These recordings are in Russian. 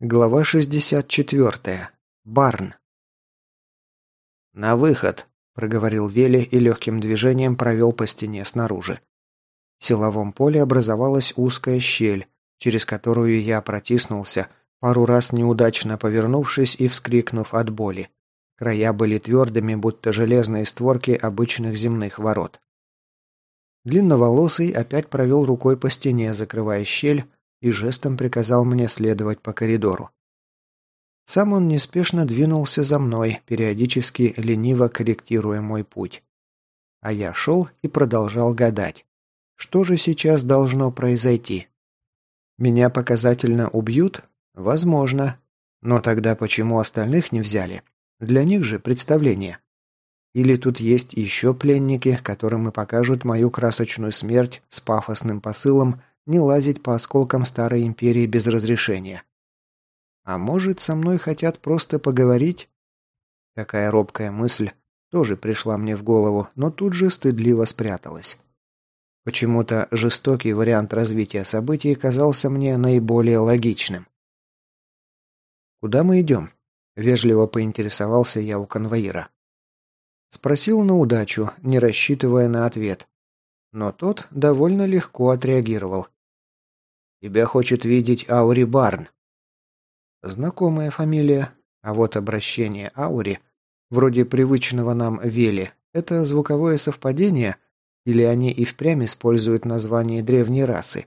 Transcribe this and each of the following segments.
Глава 64. Барн. «На выход», – проговорил Вели и легким движением провел по стене снаружи. В силовом поле образовалась узкая щель, через которую я протиснулся, пару раз неудачно повернувшись и вскрикнув от боли. Края были твердыми, будто железные створки обычных земных ворот. Длинноволосый опять провел рукой по стене, закрывая щель, и жестом приказал мне следовать по коридору. Сам он неспешно двинулся за мной, периодически лениво корректируя мой путь. А я шел и продолжал гадать. Что же сейчас должно произойти? Меня показательно убьют? Возможно. Но тогда почему остальных не взяли? Для них же представление. Или тут есть еще пленники, которым и покажут мою красочную смерть с пафосным посылом не лазить по осколкам Старой Империи без разрешения. А может, со мной хотят просто поговорить? Такая робкая мысль тоже пришла мне в голову, но тут же стыдливо спряталась. Почему-то жестокий вариант развития событий казался мне наиболее логичным. «Куда мы идем?» – вежливо поинтересовался я у конвоира. Спросил на удачу, не рассчитывая на ответ. Но тот довольно легко отреагировал. Тебя хочет видеть Аури Барн». Знакомая фамилия, а вот обращение Аури, вроде привычного нам Вели, это звуковое совпадение, или они и впрямь используют название древней расы?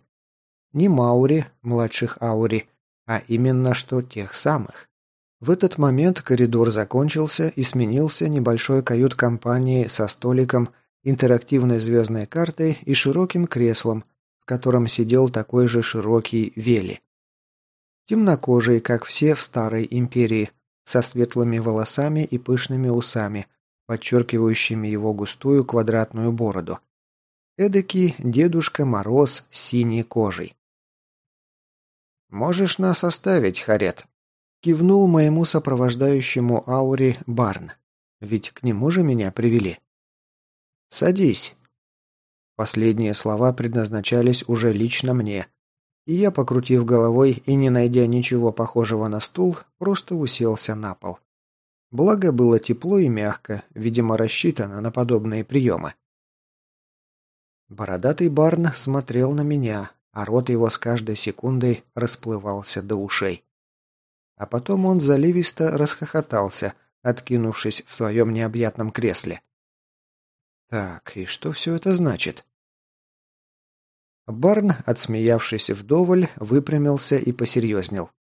Не Маури, младших Аури, а именно что тех самых. В этот момент коридор закончился и сменился небольшой кают-компанией со столиком, интерактивной звездной картой и широким креслом, в котором сидел такой же широкий Вели. Темнокожий, как все в Старой Империи, со светлыми волосами и пышными усами, подчеркивающими его густую квадратную бороду. Эдакий Дедушка Мороз с синей кожей. «Можешь нас оставить, Харет», — кивнул моему сопровождающему ауре Барн. «Ведь к нему же меня привели». «Садись», Последние слова предназначались уже лично мне. И я, покрутив головой и не найдя ничего похожего на стул, просто уселся на пол. Благо было тепло и мягко, видимо, рассчитано на подобные приемы. Бородатый Барн смотрел на меня, а рот его с каждой секундой расплывался до ушей. А потом он заливисто расхохотался, откинувшись в своем необъятном кресле. Так, и что все это значит? Барн, отсмеявшись вдоволь, выпрямился и посерьезнел.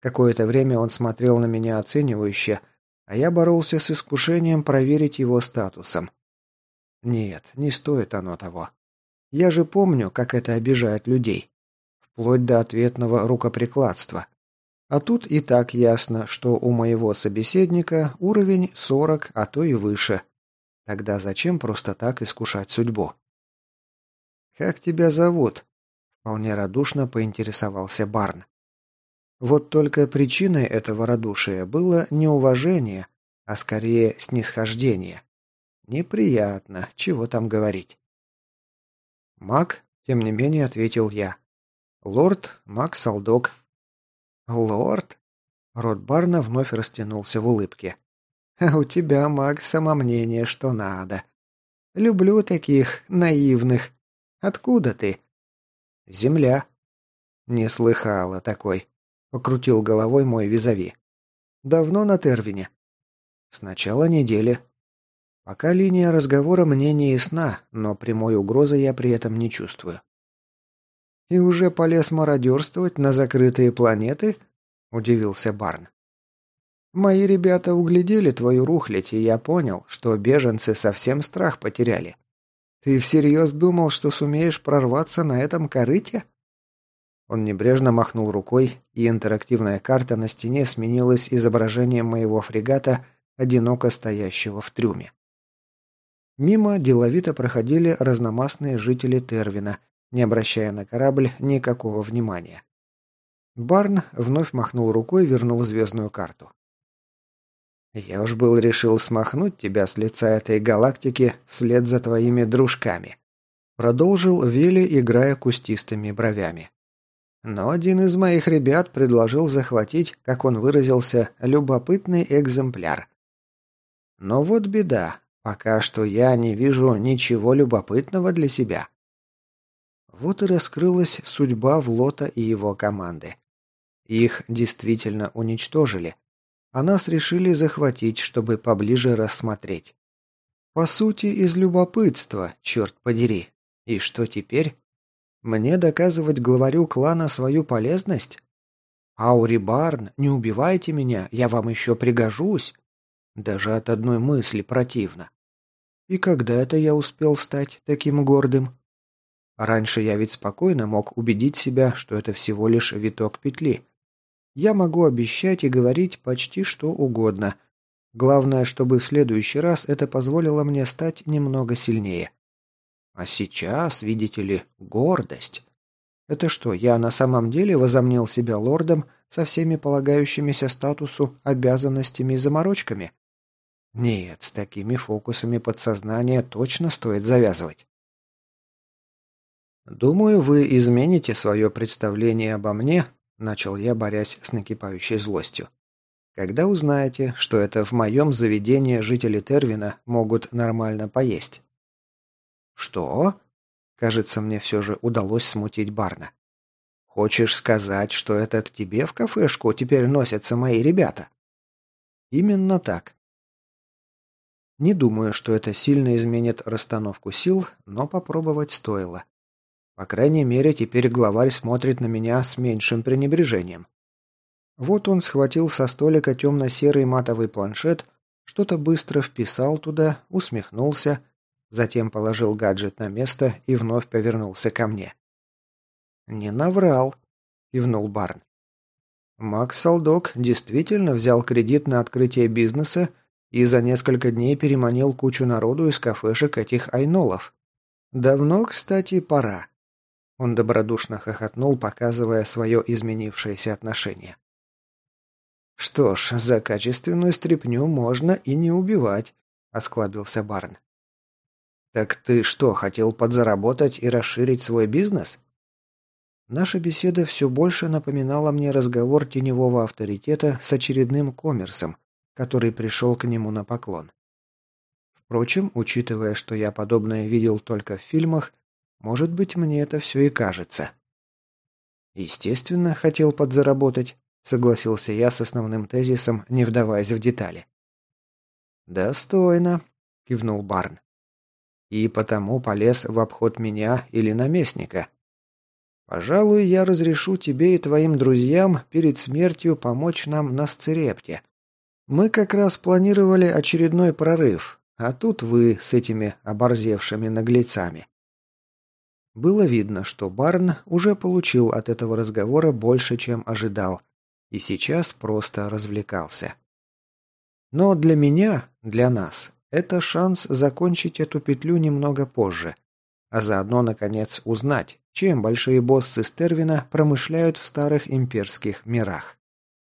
Какое-то время он смотрел на меня оценивающе, а я боролся с искушением проверить его статусом. Нет, не стоит оно того. Я же помню, как это обижает людей. Вплоть до ответного рукоприкладства. А тут и так ясно, что у моего собеседника уровень 40, а то и выше. Тогда зачем просто так искушать судьбу? «Как тебя зовут?» – вполне радушно поинтересовался Барн. Вот только причиной этого радушия было не уважение, а скорее снисхождение. Неприятно, чего там говорить. «Маг?» – тем не менее ответил я. «Лорд Маг Салдок». «Лорд?» Рот Барна вновь растянулся в улыбке. «А у тебя, маг, самомнение, что надо. Люблю таких наивных. Откуда ты?» «Земля». «Не слыхала такой», — покрутил головой мой визави. «Давно на Тервине?» «С начала недели». Пока линия разговора мне не ясна, но прямой угрозы я при этом не чувствую. «И уже полез мародерствовать на закрытые планеты?» – удивился Барн. «Мои ребята углядели твою рухлядь, и я понял, что беженцы совсем страх потеряли. Ты всерьез думал, что сумеешь прорваться на этом корыте?» Он небрежно махнул рукой, и интерактивная карта на стене сменилась изображением моего фрегата, одиноко стоящего в трюме. Мимо деловито проходили разномастные жители Тервина, не обращая на корабль никакого внимания. Барн вновь махнул рукой, вернув звездную карту. Я уж был решил смахнуть тебя с лица этой галактики вслед за твоими дружками. Продолжил Вилли, играя кустистыми бровями. Но один из моих ребят предложил захватить, как он выразился, любопытный экземпляр. Но вот беда. Пока что я не вижу ничего любопытного для себя. Вот и раскрылась судьба Влота и его команды. Их действительно уничтожили, а нас решили захватить, чтобы поближе рассмотреть. По сути, из любопытства, черт подери. И что теперь? Мне доказывать главарю клана свою полезность? Аури Барн, не убивайте меня, я вам еще пригожусь. Даже от одной мысли противно. И когда это я успел стать таким гордым? Раньше я ведь спокойно мог убедить себя, что это всего лишь виток петли. Я могу обещать и говорить почти что угодно. Главное, чтобы в следующий раз это позволило мне стать немного сильнее. А сейчас, видите ли, гордость. Это что, я на самом деле возомнил себя лордом со всеми полагающимися статусу обязанностями и заморочками? Нет, с такими фокусами подсознания точно стоит завязывать. «Думаю, вы измените свое представление обо мне», – начал я, борясь с накипающей злостью. «Когда узнаете, что это в моем заведении жители Тервина могут нормально поесть». «Что?» Кажется, мне все же удалось смутить Барна. «Хочешь сказать, что это к тебе в кафешку теперь носятся мои ребята?» «Именно так». Не думаю, что это сильно изменит расстановку сил, но попробовать стоило. По крайней мере, теперь главарь смотрит на меня с меньшим пренебрежением. Вот он схватил со столика темно-серый матовый планшет, что-то быстро вписал туда, усмехнулся, Затем положил гаджет на место и вновь повернулся ко мне. «Не наврал», – кивнул Барн. Макс Салдок действительно взял кредит на открытие бизнеса и за несколько дней переманил кучу народу из кафешек этих айнолов. Давно, кстати, пора. Он добродушно хохотнул, показывая свое изменившееся отношение. «Что ж, за качественную стряпню можно и не убивать», – осклабился Барн. «Так ты что, хотел подзаработать и расширить свой бизнес?» Наша беседа все больше напоминала мне разговор теневого авторитета с очередным коммерсом, который пришел к нему на поклон. Впрочем, учитывая, что я подобное видел только в фильмах, может быть, мне это все и кажется. Естественно, хотел подзаработать, согласился я с основным тезисом, не вдаваясь в детали. «Достойно», — кивнул Барн и потому полез в обход меня или наместника. Пожалуй, я разрешу тебе и твоим друзьям перед смертью помочь нам на Сцерепте. Мы как раз планировали очередной прорыв, а тут вы с этими оборзевшими наглецами. Было видно, что Барн уже получил от этого разговора больше, чем ожидал, и сейчас просто развлекался. Но для меня, для нас, это шанс закончить эту петлю немного позже, а заодно, наконец, узнать, чем большие боссы Стервина промышляют в старых имперских мирах.